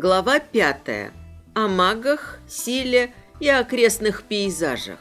Глава пятая. О магах, силе и окрестных пейзажах.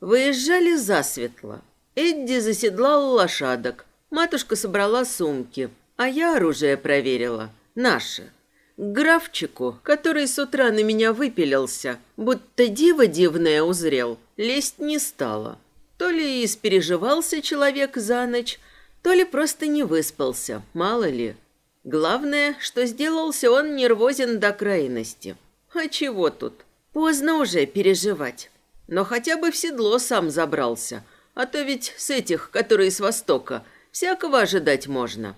Выезжали засветло. Эдди заседлал лошадок. Матушка собрала сумки, а я оружие проверила. Наше. К графчику, который с утра на меня выпилился, будто диво дивное узрел, лезть не стала. То ли испереживался человек за ночь, то ли просто не выспался, мало ли. Главное, что сделался он нервозен до крайности. А чего тут? Поздно уже переживать. Но хотя бы в седло сам забрался, а то ведь с этих, которые с востока, всякого ожидать можно.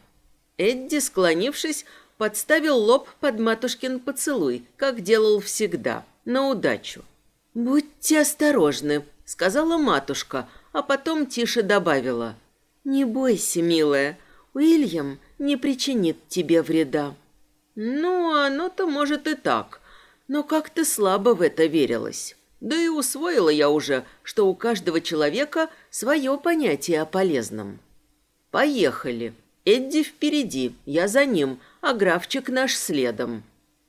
Эдди, склонившись, подставил лоб под матушкин поцелуй, как делал всегда, на удачу. «Будьте осторожны», — сказала матушка, а потом тише добавила. «Не бойся, милая, Уильям не причинит тебе вреда». «Ну, оно-то может и так, но как-то слабо в это верилось. Да и усвоила я уже, что у каждого человека свое понятие о полезном». «Поехали. Эдди впереди, я за ним, а графчик наш следом».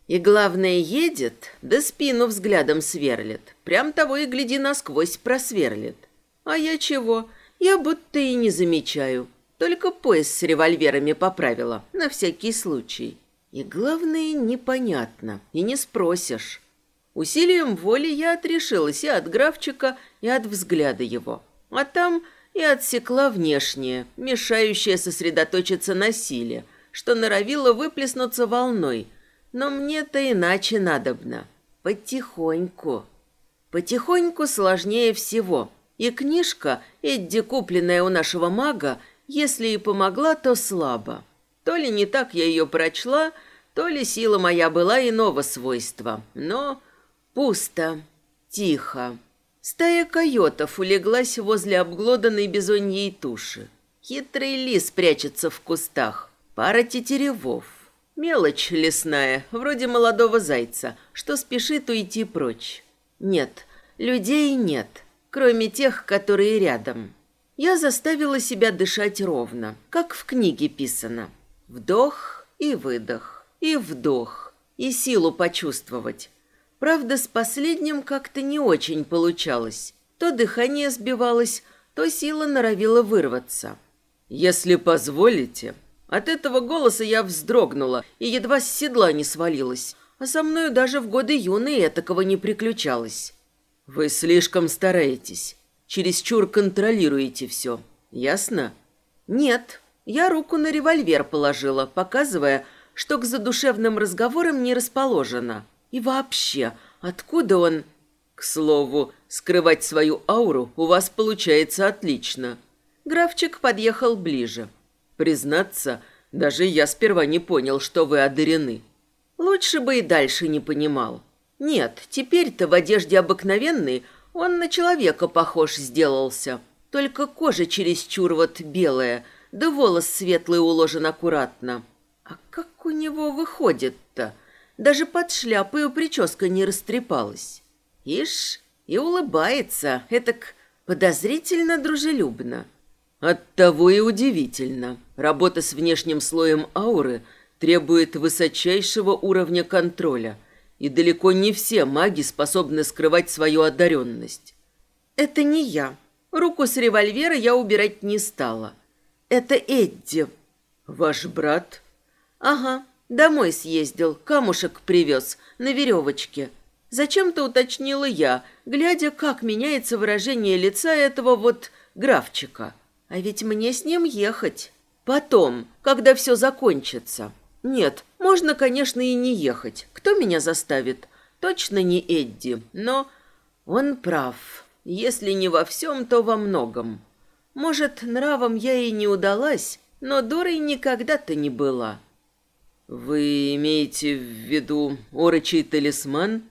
И главное, едет, да спину взглядом сверлит. Прям того и гляди насквозь просверлит. А я чего? Я будто и не замечаю. Только пояс с револьверами поправила, на всякий случай. И главное, непонятно, и не спросишь. Усилием воли я отрешилась и от графчика, и от взгляда его. А там и отсекла внешнее, мешающее сосредоточиться на силе, что норовило выплеснуться волной. Но мне-то иначе надобно. Потихоньку. Потихоньку сложнее всего – и книжка, Эдди, купленная у нашего мага, если и помогла, то слабо. То ли не так я ее прочла, то ли сила моя была иного свойства. Но пусто, тихо. Стая койотов улеглась возле обглоданной бизоньей туши. Хитрый лис прячется в кустах. Пара тетеревов. Мелочь лесная, вроде молодого зайца, что спешит уйти прочь. Нет, людей нет кроме тех, которые рядом. Я заставила себя дышать ровно, как в книге писано. Вдох и выдох, и вдох, и силу почувствовать. Правда, с последним как-то не очень получалось. То дыхание сбивалось, то сила норовила вырваться. «Если позволите...» От этого голоса я вздрогнула и едва с седла не свалилась, а со мною даже в годы юные этакого не приключалось. Вы слишком стараетесь. Чересчур контролируете все. Ясно? Нет. Я руку на револьвер положила, показывая, что к задушевным разговорам не расположена. И вообще, откуда он... К слову, скрывать свою ауру у вас получается отлично. Графчик подъехал ближе. Признаться, даже я сперва не понял, что вы одарены. Лучше бы и дальше не понимал. Нет, теперь-то в одежде обыкновенной он на человека похож сделался. Только кожа чересчур вот белая, да волос светлый уложен аккуратно. А как у него выходит-то? Даже под шляпой прическа не растрепалась. Ишь, и улыбается, этак подозрительно дружелюбно. Оттого и удивительно. Работа с внешним слоем ауры требует высочайшего уровня контроля – и далеко не все маги способны скрывать свою одаренность. Это не я. Руку с револьвера я убирать не стала. Это Эдди. Ваш брат? Ага, домой съездил, камушек привез на веревочке. Зачем-то уточнила я, глядя, как меняется выражение лица этого вот графчика. А ведь мне с ним ехать. Потом, когда все закончится. Нет, можно, конечно, и не ехать. Кто меня заставит? Точно не Эдди, но он прав. Если не во всем, то во многом. Может, нравом я и не удалась, но дурой никогда-то не была. Вы имеете в виду орочий талисман?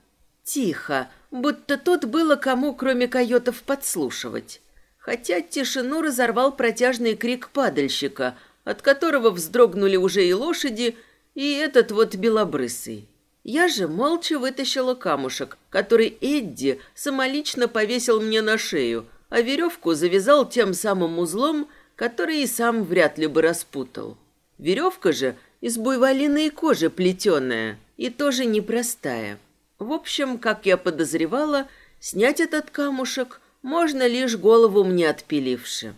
Тихо, будто тут было кому, кроме койотов, подслушивать. Хотя тишину разорвал протяжный крик падальщика, от которого вздрогнули уже и лошади, и этот вот белобрысый. Я же молча вытащила камушек, который Эдди самолично повесил мне на шею, а веревку завязал тем самым узлом, который и сам вряд ли бы распутал. Веревка же из буйволиной кожи плетеная и тоже непростая. В общем, как я подозревала, снять этот камушек можно лишь голову мне отпиливши.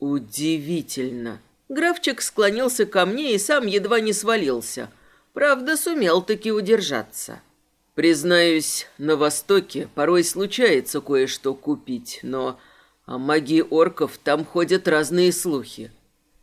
Удивительно. Графчик склонился ко мне и сам едва не свалился. Правда, сумел таки удержаться. Признаюсь, на Востоке порой случается кое-что купить, но о магии орков там ходят разные слухи.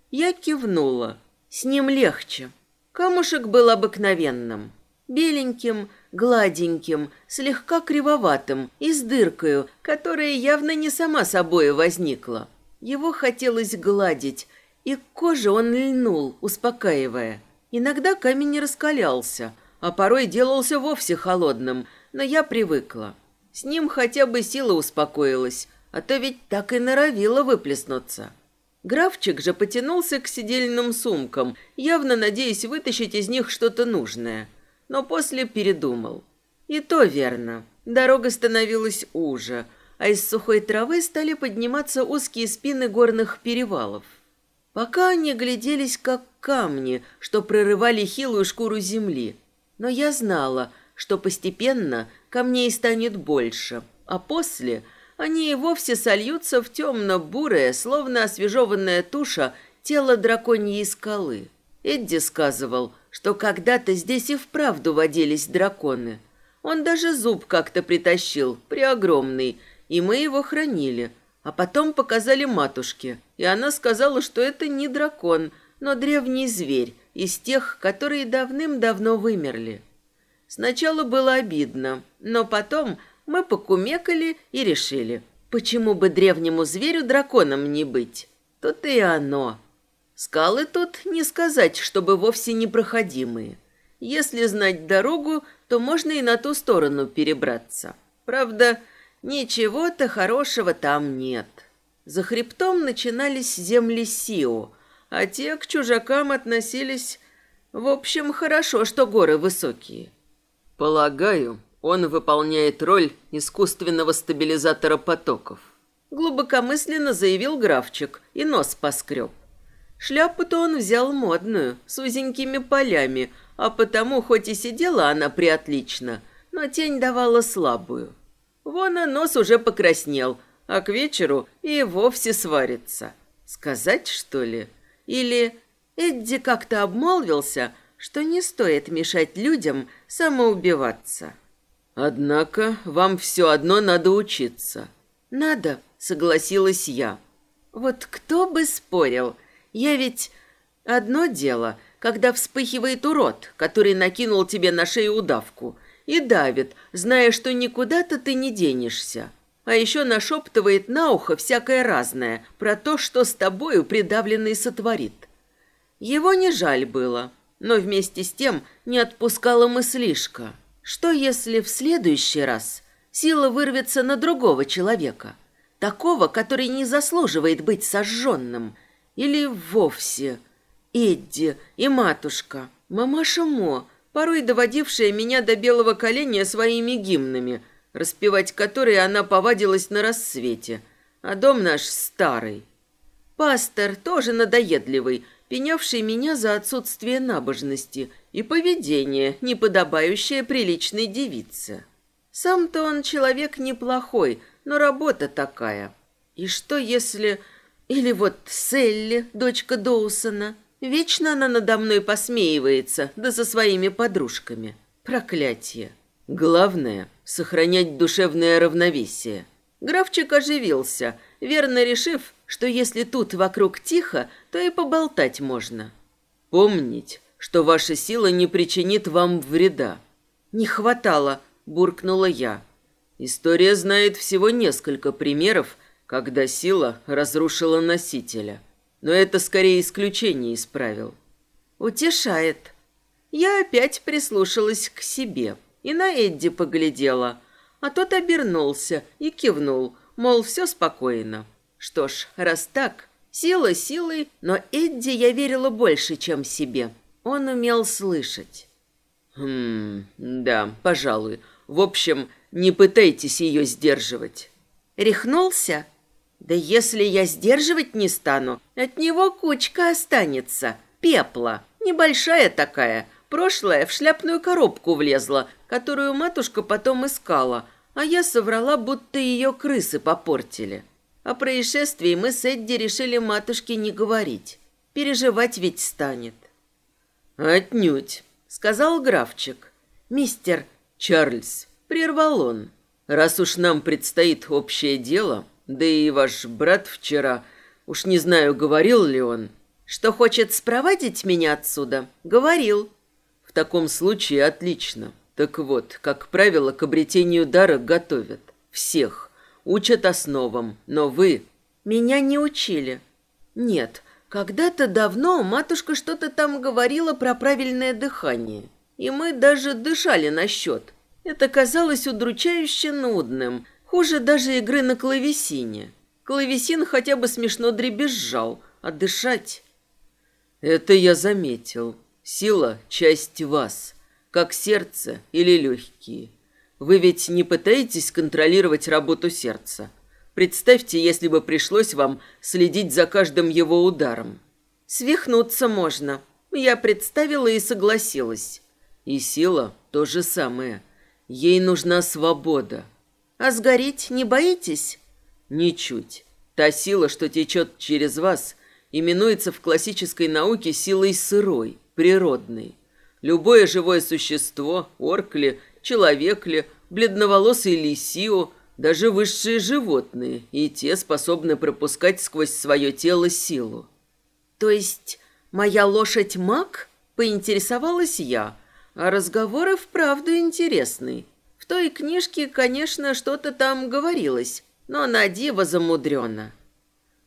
Я кивнула. С ним легче. Камушек был обыкновенным. Беленьким, гладеньким, слегка кривоватым и с дыркою, которая явно не сама собой возникла. Его хотелось гладить, и к коже он льнул, успокаивая. Иногда камень не раскалялся, а порой делался вовсе холодным, но я привыкла. С ним хотя бы сила успокоилась, а то ведь так и норовила выплеснуться. Графчик же потянулся к сидельным сумкам, явно надеясь вытащить из них что-то нужное. Но после передумал. И то верно. Дорога становилась уже, а из сухой травы стали подниматься узкие спины горных перевалов. Пока они гляделись как камни, что прорывали хилую шкуру земли. Но я знала, что постепенно камней станет больше, а после – они и вовсе сольются в темно-бурое, словно освежеванная туша, тело драконьей скалы. Эдди сказывал, что когда-то здесь и вправду водились драконы. Он даже зуб как-то притащил, преогромный, и мы его хранили. А потом показали матушке, и она сказала, что это не дракон, но древний зверь, из тех, которые давным-давно вымерли. Сначала было обидно, но потом мы покумекали и решили, почему бы древнему зверю драконом не быть. Тут и оно. Скалы тут не сказать, чтобы вовсе непроходимые. Если знать дорогу, то можно и на ту сторону перебраться. Правда, ничего-то хорошего там нет. За хребтом начинались земли Сио, а те к чужакам относились... В общем, хорошо, что горы высокие. Полагаю, он выполняет роль искусственного стабилизатора потоков. Глубокомысленно заявил графчик и нос поскреб. Шляпу-то он взял модную, с узенькими полями, а потому хоть и сидела она приотлично, но тень давала слабую. Вон а нос уже покраснел, а к вечеру и вовсе сварится. Сказать, что ли? Или Эдди как-то обмолвился, что не стоит мешать людям самоубиваться. Однако вам все одно надо учиться. Надо, согласилась я. Вот кто бы спорил? Я ведь одно дело, когда вспыхивает урод, который накинул тебе на шею удавку и давит, зная, что никуда-то ты не денешься. А еще нашептывает на ухо всякое разное про то, что с тобою придавленный сотворит. Его не жаль было, но вместе с тем не отпускала мыслишка – что если в следующий раз сила вырвется на другого человека, такого, который не заслуживает быть сожженным, или вовсе Эдди и матушка, мамаша Мо, порой доводившая меня до белого коленя своими гимнами, распевать которые она повадилась на рассвете, а дом наш старый. Пастор тоже надоедливый, пенявший меня за отсутствие набожности и поведение, не подобающее приличной девице. Сам-то он человек неплохой, но работа такая. И что если... Или вот Селли, дочка Доусона. Вечно она надо мной посмеивается, да со своими подружками. Проклятие. Главное — сохранять душевное равновесие. Графчик оживился, верно решив, что если тут вокруг тихо, то и поболтать можно. Помнить, что ваша сила не причинит вам вреда. Не хватало, буркнула я. История знает всего несколько примеров, когда сила разрушила носителя. Но это скорее исключение из правил. Утешает. Я опять прислушалась к себе и на Эдди поглядела, а тот обернулся и кивнул, мол, все спокойно. Что ж, раз так, сила силой, но Эдди я верила больше, чем себе. Он умел слышать. Хм, да, пожалуй. В общем, не пытайтесь ее сдерживать. Рехнулся? Да если я сдерживать не стану, от него кучка останется. пепла. Небольшая такая. Прошлая в шляпную коробку влезла, которую матушка потом искала, а я соврала, будто ее крысы попортили. О происшествии мы с Эдди решили матушке не говорить. Переживать ведь станет. «Отнюдь», — сказал графчик. «Мистер Чарльз», — прервал он, — «раз уж нам предстоит общее дело, да и ваш брат вчера, уж не знаю, говорил ли он, что хочет спровадить меня отсюда, говорил». «В таком случае отлично. Так вот, как правило, к обретению дара готовят. Всех. Учат основам. Но вы... Меня не учили. Нет, когда-то давно матушка что-то там говорила про правильное дыхание. И мы даже дышали на счет. Это казалось удручающе нудным. Хуже даже игры на клавесине. Клавесин хотя бы смешно дребезжал, а дышать... Это я заметил. Сила — часть вас как сердце или легкие. Вы ведь не пытаетесь контролировать работу сердца. Представьте, если бы пришлось вам следить за каждым его ударом. Свихнуться можно. Я представила и согласилась. И сила то же самое. Ей нужна свобода. А сгореть не боитесь? Ничуть. Та сила, что течет через вас, именуется в классической науке силой сырой, природной. Любое живое существо, орк ли, человек ли, бледноволосый лисио, даже высшие животные, и те способны пропускать сквозь свое тело силу. То есть моя лошадь маг? Поинтересовалась я, а разговор и вправду интересный. Той книжке, конечно, что-то там говорилось, но на диво замудрено.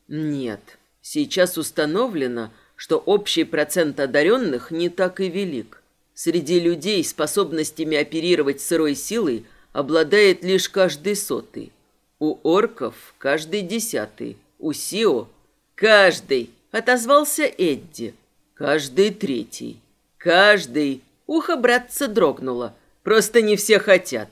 Нет, сейчас установлено, что общий процент одаренных не так и велик. Среди людей способностями оперировать сырой силой обладает лишь каждый сотый. У орков каждый десятый. У Сио каждый, отозвался Эдди. Каждый третий. Каждый. Ухо братца дрогнуло. Просто не все хотят.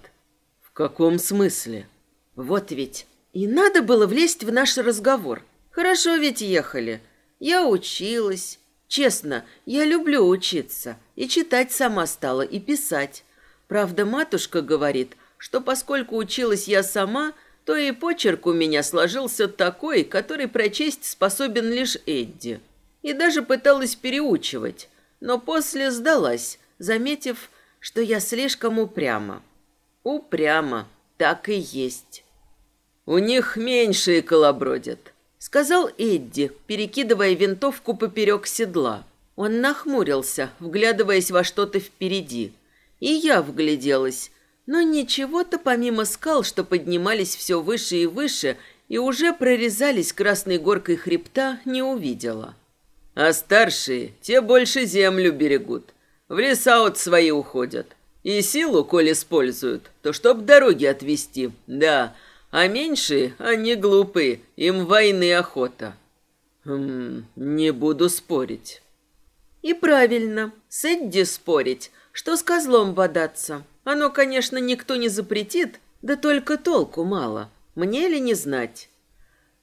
В каком смысле? Вот ведь. И надо было влезть в наш разговор. Хорошо ведь ехали. Я училась, Честно, я люблю учиться. И читать сама стала, и писать. Правда, матушка говорит, что поскольку училась я сама, то и почерк у меня сложился такой, который прочесть способен лишь Эдди. И даже пыталась переучивать, но после сдалась, заметив, что я слишком упряма. Упряма, так и есть. У них меньшие колобродят, сказал Эдди, перекидывая винтовку поперек седла. Он нахмурился, вглядываясь во что-то впереди. И я вгляделась, но ничего-то помимо скал, что поднимались все выше и выше и уже прорезались красной горкой хребта, не увидела. А старшие, те больше землю берегут, в леса от свои уходят. И силу, коль используют, то чтоб дороги отвести, да, а меньшие, они глупые, им войны охота. Хм, не буду спорить. И правильно, с Эдди спорить, что с козлом бодаться. Оно, конечно, никто не запретит, да только толку мало. Мне ли не знать?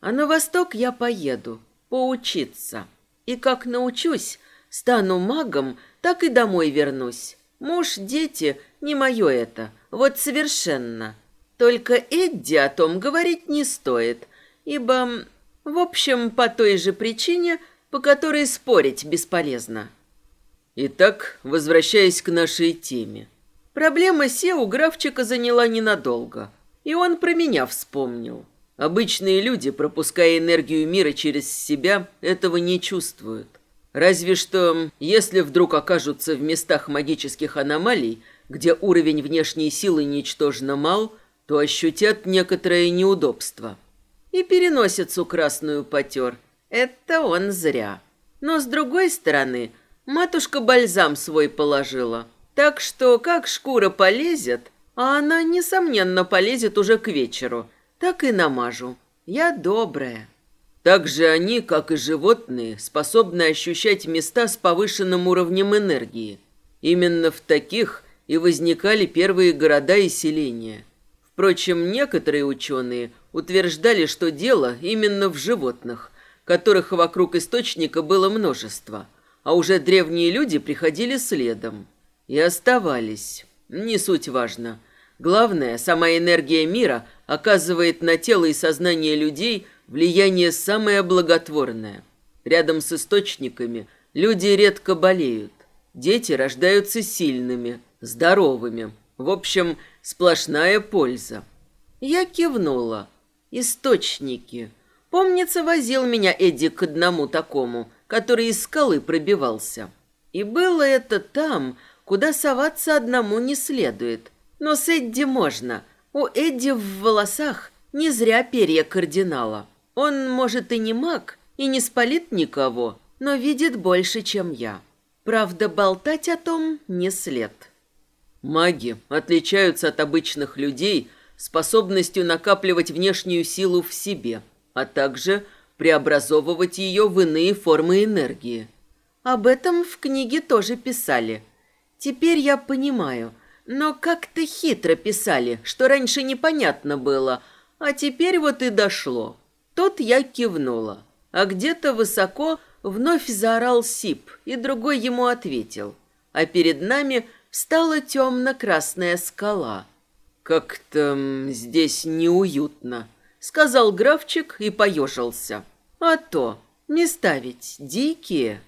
А на восток я поеду, поучиться. И как научусь, стану магом, так и домой вернусь. Муж, дети, не мое это, вот совершенно. Только Эдди о том говорить не стоит, ибо, в общем, по той же причине, по которой спорить бесполезно. Итак, возвращаясь к нашей теме. Проблема Се у графчика заняла ненадолго, и он про меня вспомнил. Обычные люди, пропуская энергию мира через себя, этого не чувствуют. Разве что, если вдруг окажутся в местах магических аномалий, где уровень внешней силы ничтожно мал – то ощутят некоторое неудобство. И переносицу красную потер. Это он зря. Но с другой стороны, матушка бальзам свой положила. Так что как шкура полезет, а она, несомненно, полезет уже к вечеру, так и намажу. Я добрая. Так же они, как и животные, способны ощущать места с повышенным уровнем энергии. Именно в таких и возникали первые города и селения. Впрочем, некоторые ученые утверждали, что дело именно в животных, которых вокруг источника было множество, а уже древние люди приходили следом. И оставались. Не суть важно. Главное, сама энергия мира оказывает на тело и сознание людей влияние самое благотворное. Рядом с источниками люди редко болеют. Дети рождаются сильными, здоровыми. В общем, сплошная польза. Я кивнула. Источники. Помнится, возил меня Эдди к одному такому, который из скалы пробивался. И было это там, куда соваться одному не следует. Но с Эдди можно. У Эдди в волосах не зря перья кардинала. Он, может, и не маг, и не спалит никого, но видит больше, чем я. Правда, болтать о том не след. Маги отличаются от обычных людей способностью накапливать внешнюю силу в себе, а также преобразовывать ее в иные формы энергии. Об этом в книге тоже писали. Теперь я понимаю, но как-то хитро писали, что раньше непонятно было, а теперь вот и дошло. Тут я кивнула, а где-то высоко вновь заорал Сип, и другой ему ответил. А перед нами встала темно-красная скала. «Как-то здесь неуютно», — сказал графчик и поежился. «А то, места ведь дикие».